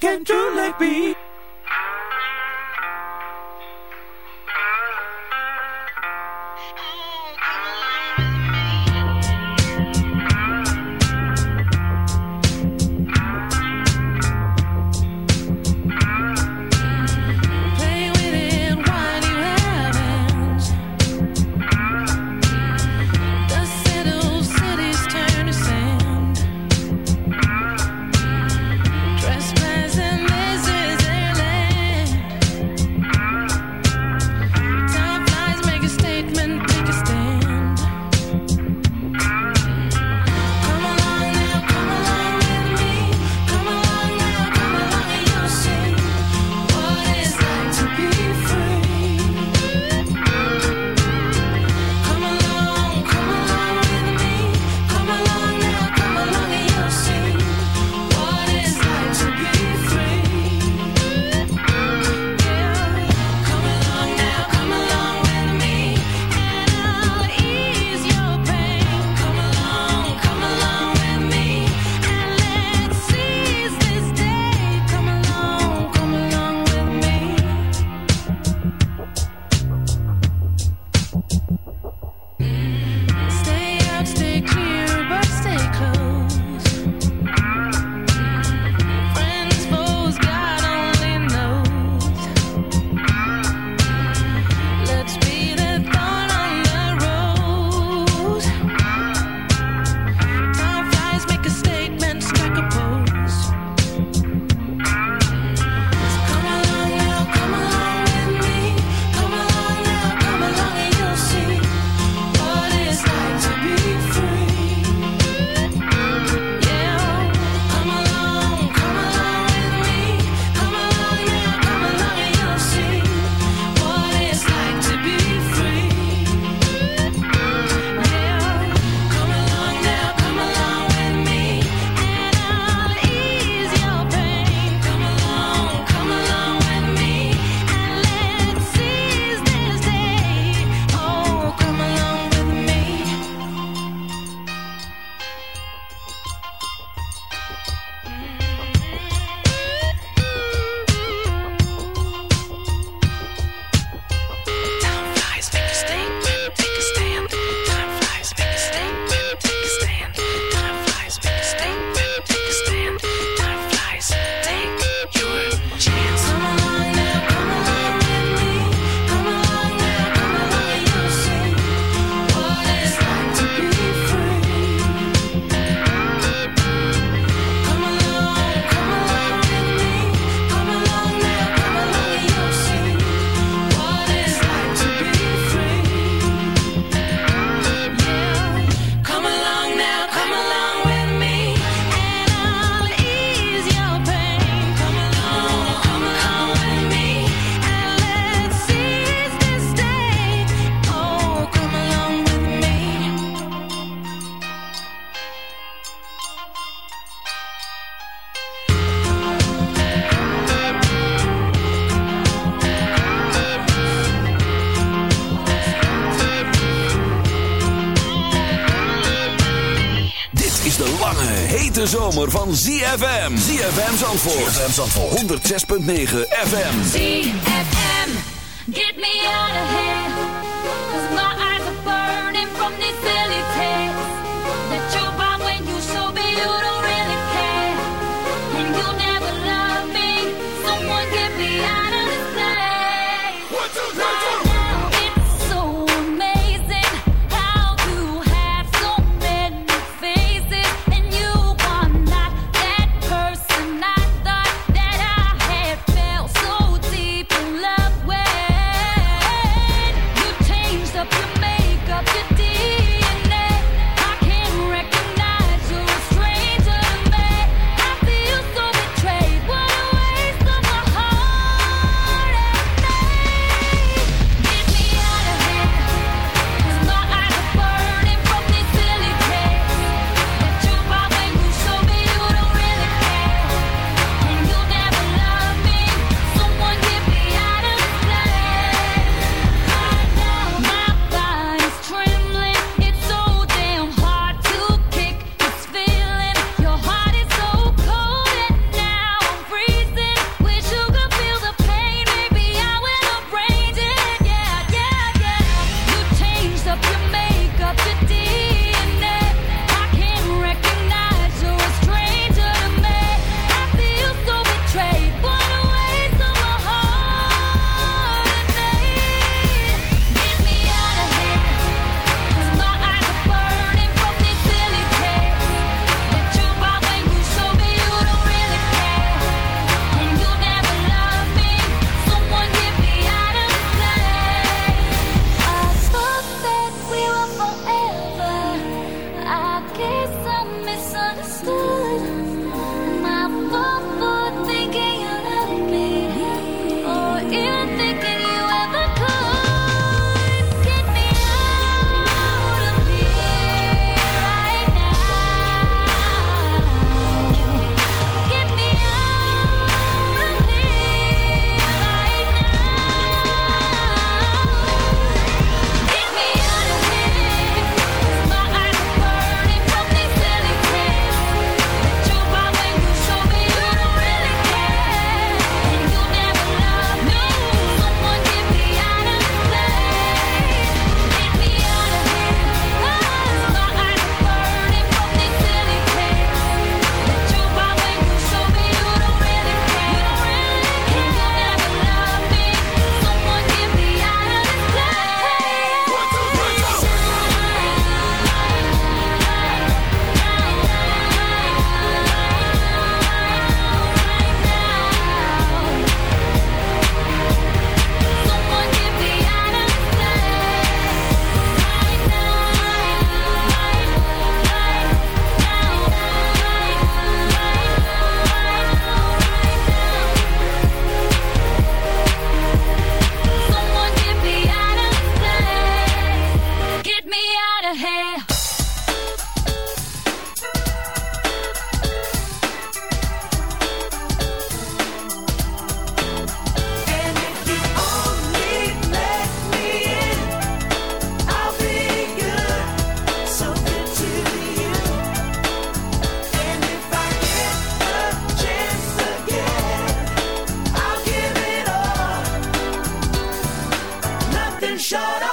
can do. zomer van ZFM. ZFM Zandvoort. ZFM Zandvoort. 106.9 FM. ZFM. Get me out of here. understand shut up.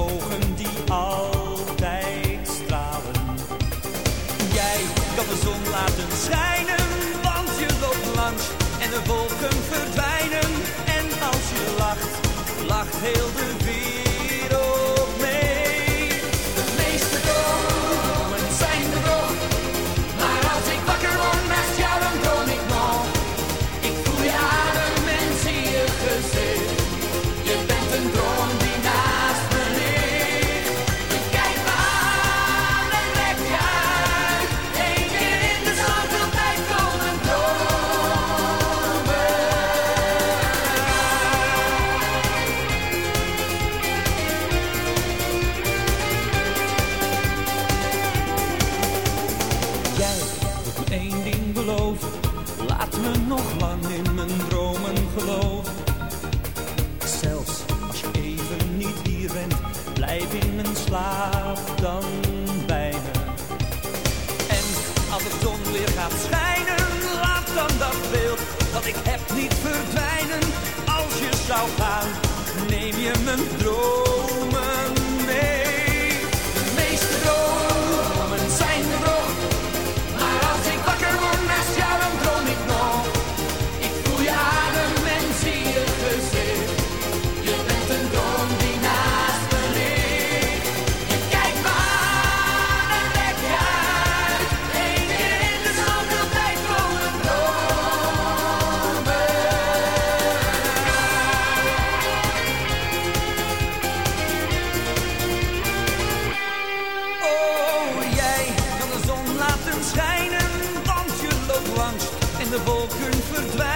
ogen die altijd stralen. Jij kan de zon laten schijnen. went through. de wolken verdwijnen.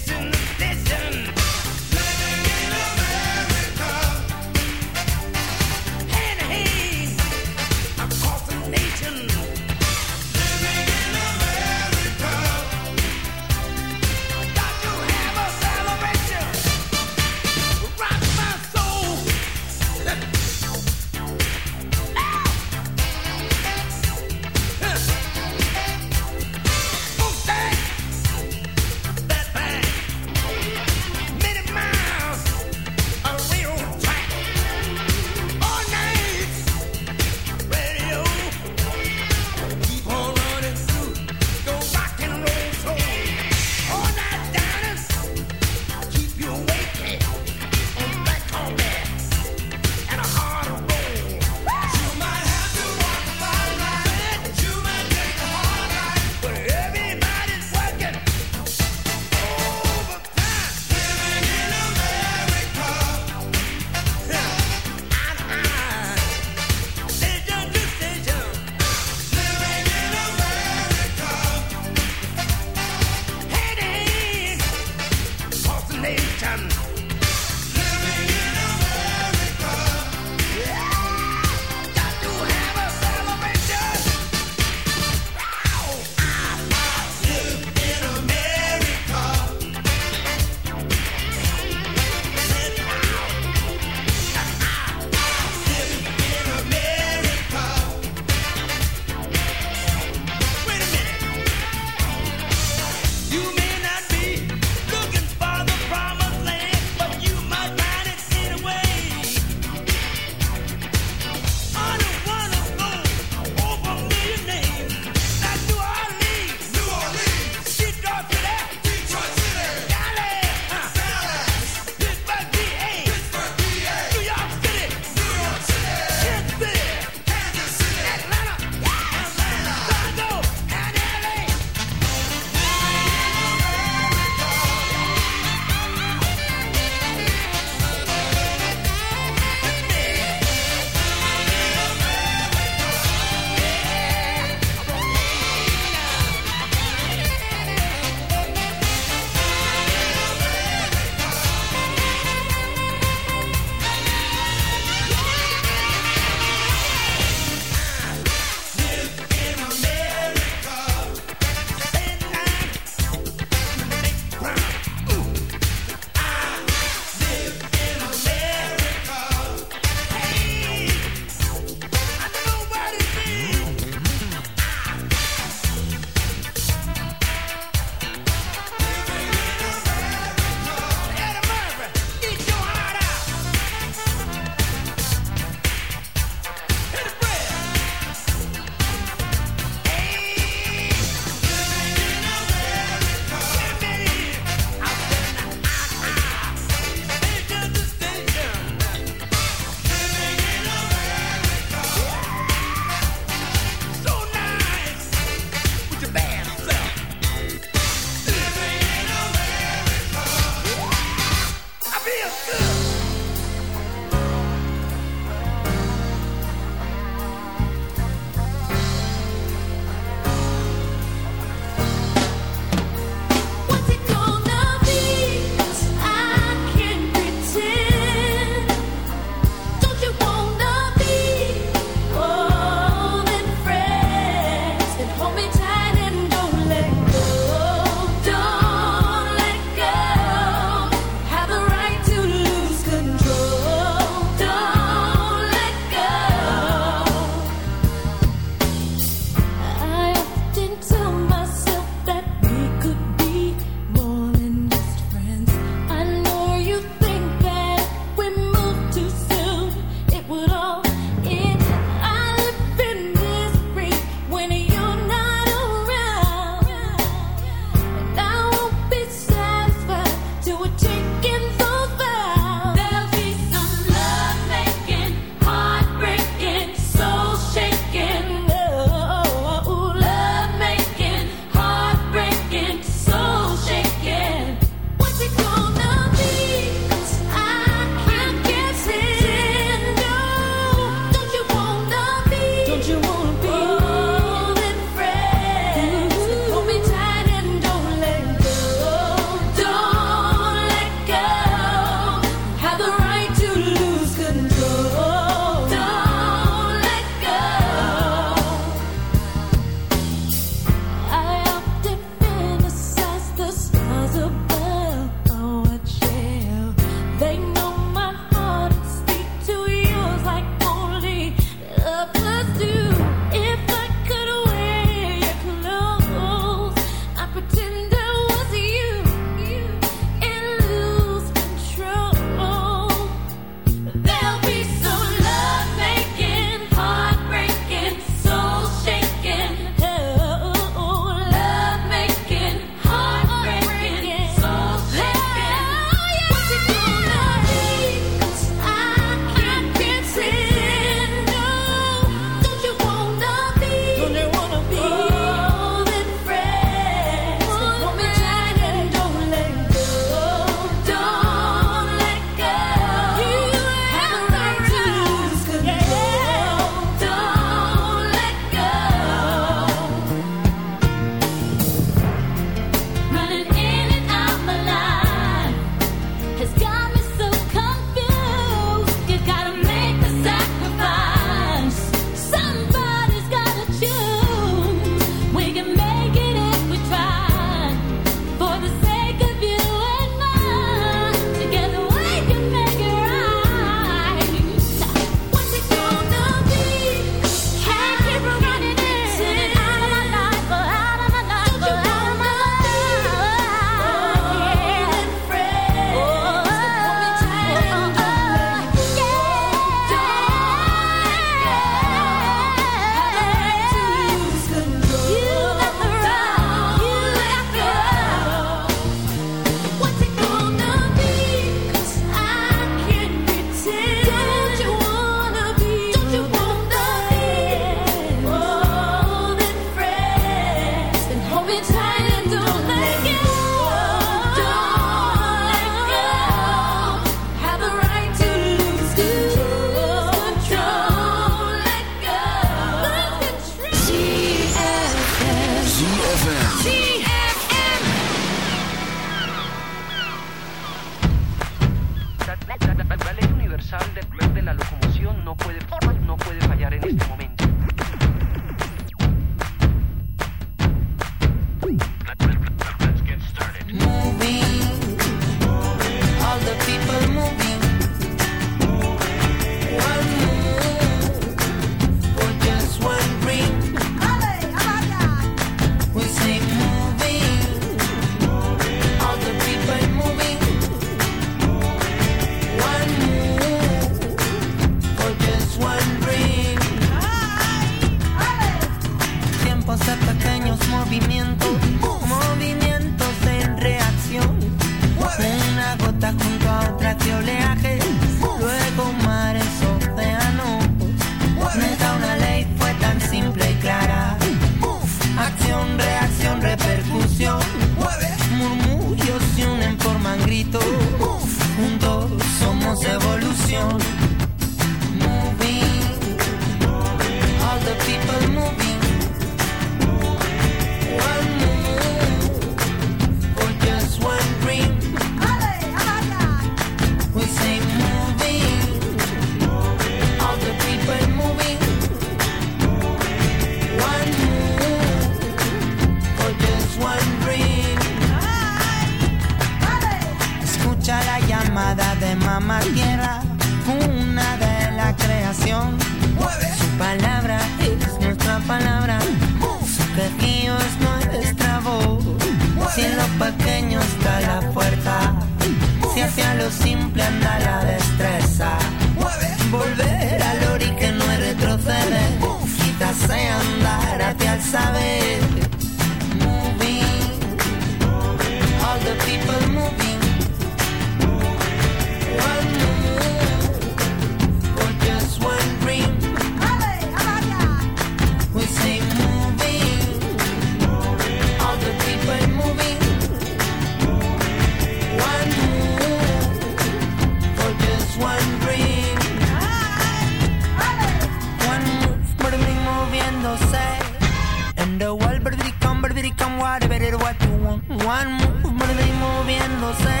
One move, but they moviéndose.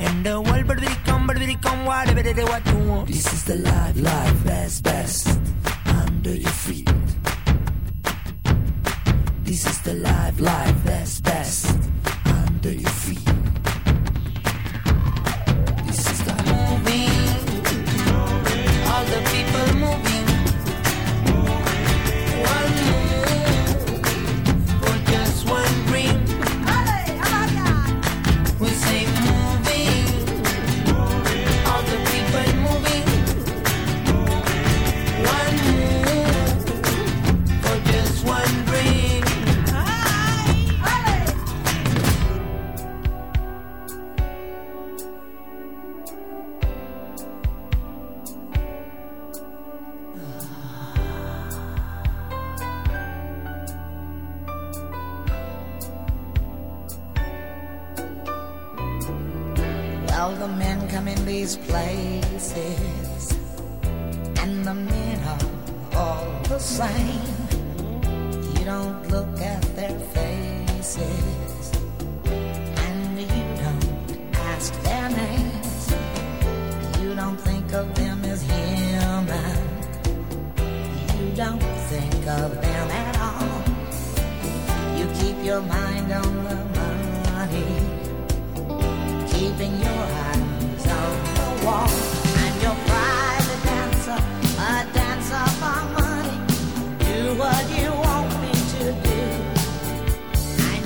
And the world, but they come, but they come, whatever they what you want. This is the life, life, best, best, under your feet. This is the life, life, best, best.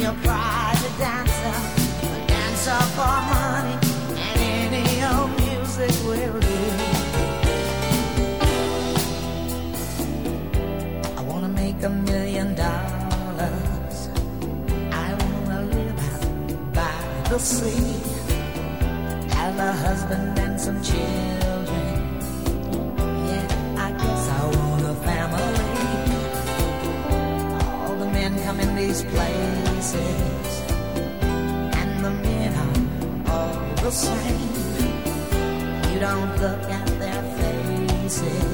your dancer, a dancer for money, and any old music will do. I wanna make a million dollars. I wanna live by the sea, have a husband and some children. faces and the men are all the same. You don't look at their faces.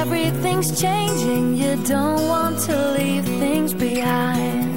everything's changing, you don't want to leave things behind.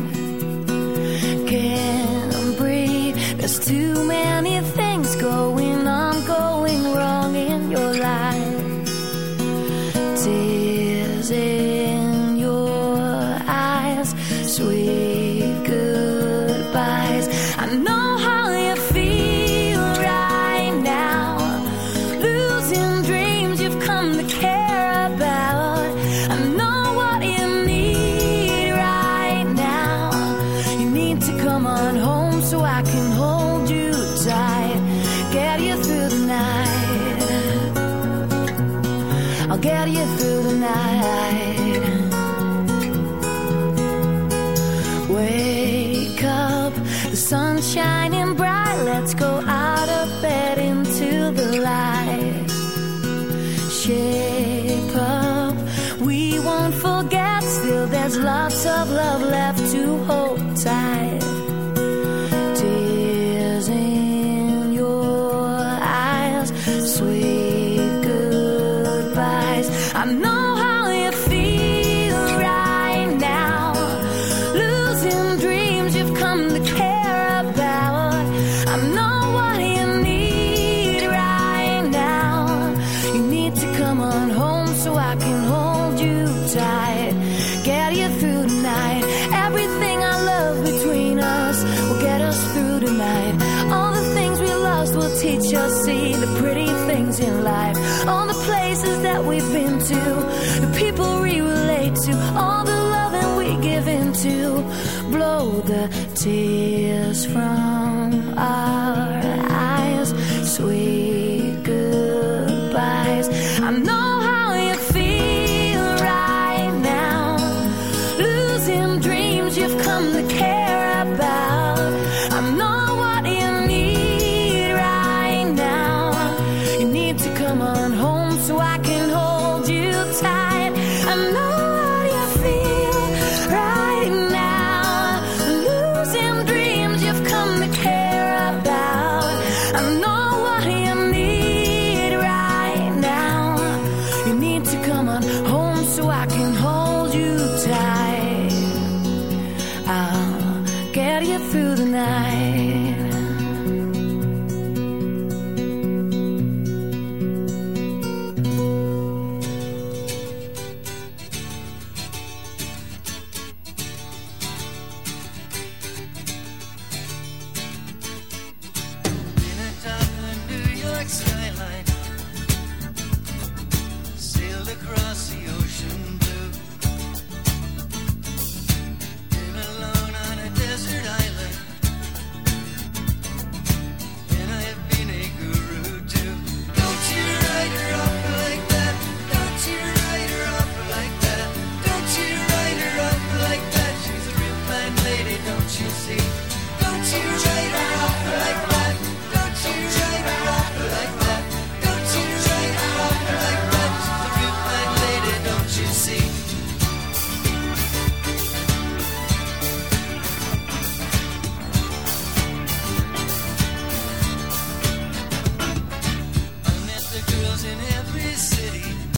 tears from